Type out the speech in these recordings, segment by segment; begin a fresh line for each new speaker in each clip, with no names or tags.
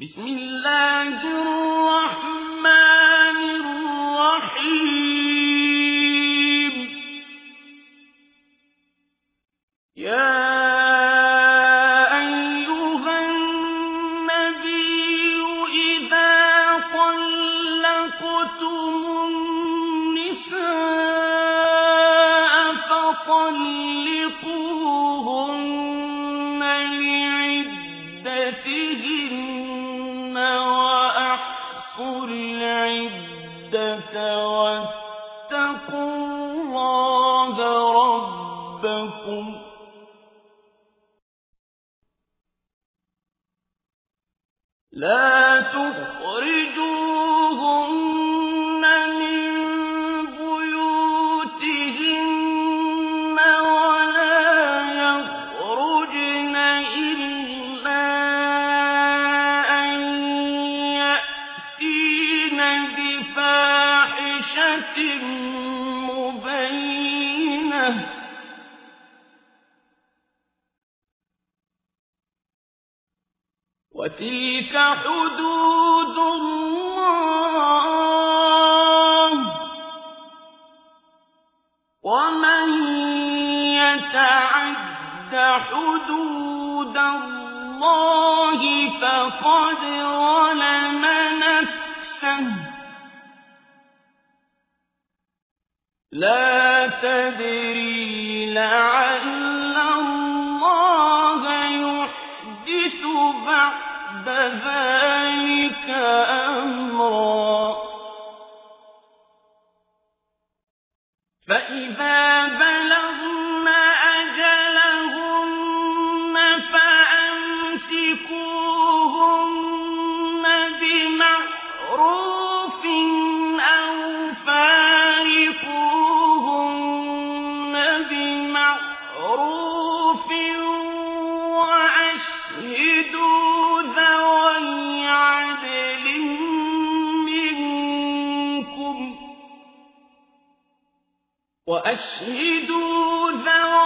بسم الله الرحمن حدود الله. ومن يتعد حدود الله فقد ظلم نفسه. لا تدري لعل بعد فإذا بلغن أجلهن فأمسكوهن بمعروف أو فارقوهن بمعروف وأشهدوا ذوي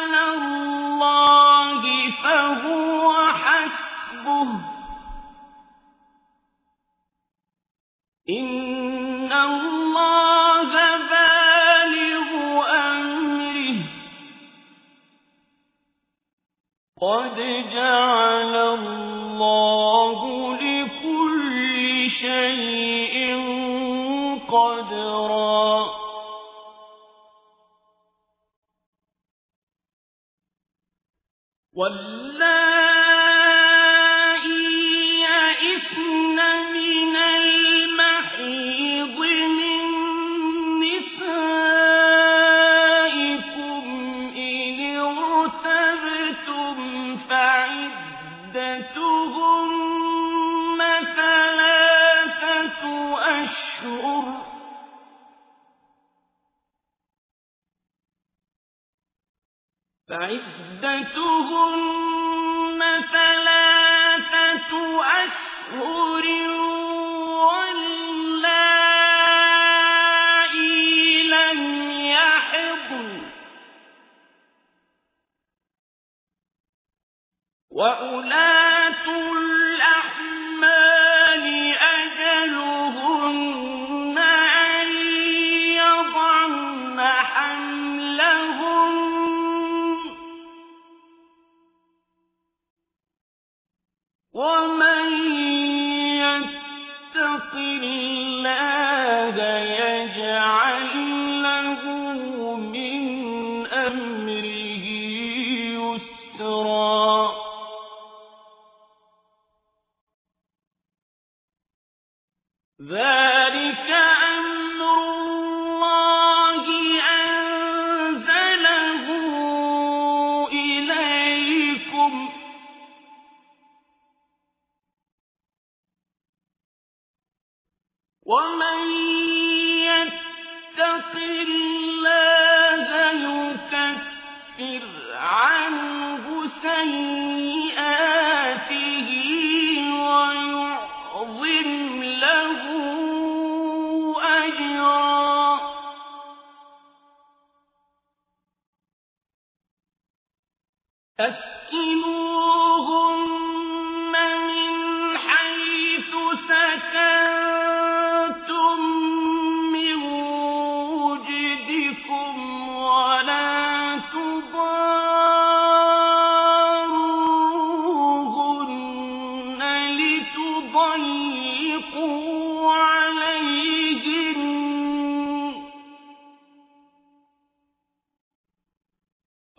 الله فهو حسبه. إن الله بالغ أمره. قد جعل واللائي يئسن من المحيض من إن ثلاثة أشهر فعدتهن ثلاثة أشهر واللائي لم يحضن. وأولاة باطل ومن يتق الله يكفر عنه سيئاته ويعظم له أجرا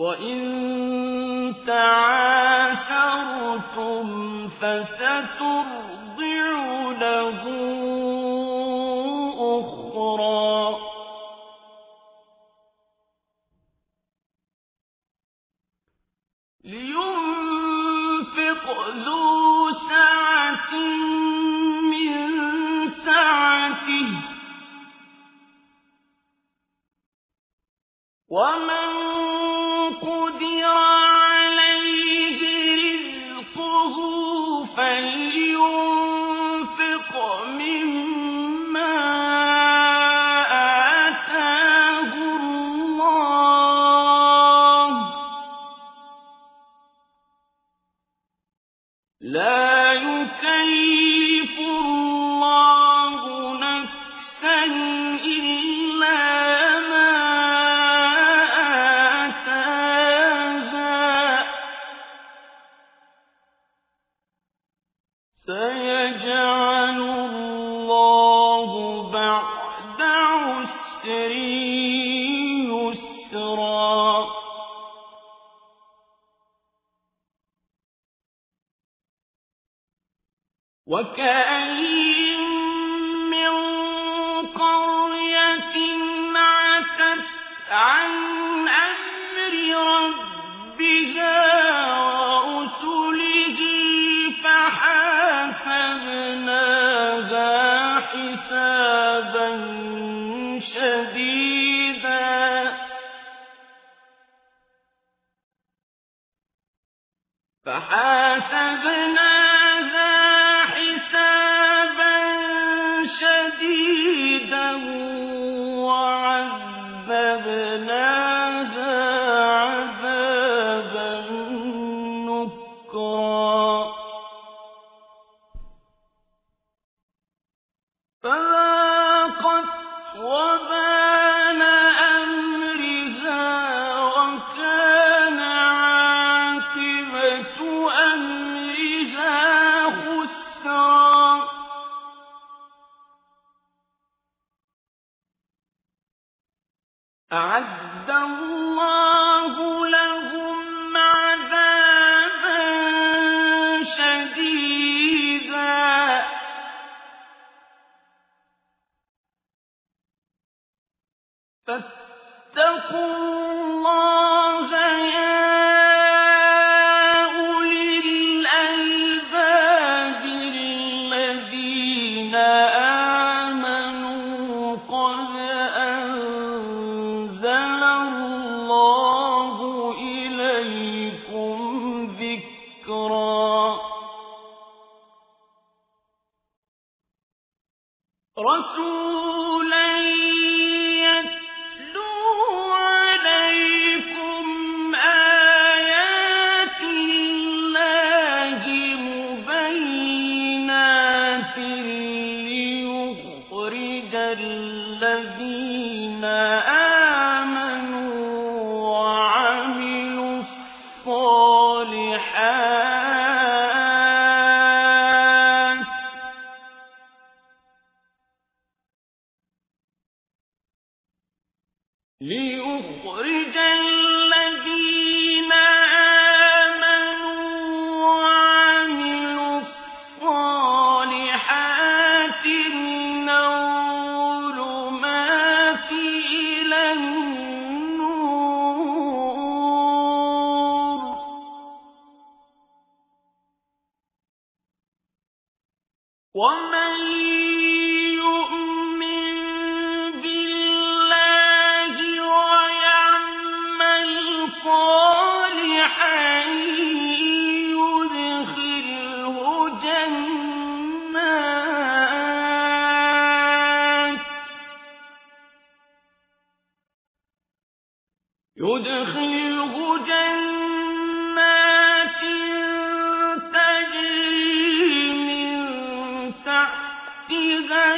وإن فسترضع له لا يكلف وكأين من قرية عتت عن أمر ربها ورسله فحاسبناها حسابا شديدا. فحاسبناها ليخرج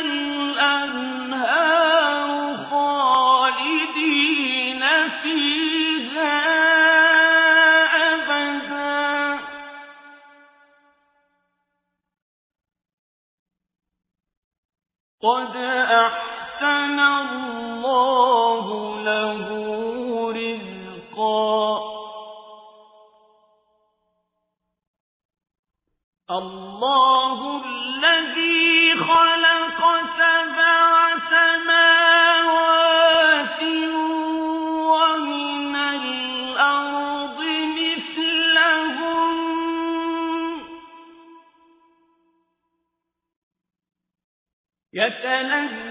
الْأَنْهَارُ خَالِدِينَ فِيهَا أَبَدًا ۚ. قَدْ أَحْسَنَ اللَّهُ لَهُ رِزْقًا. اللَّهُ الَّذِي سنهزم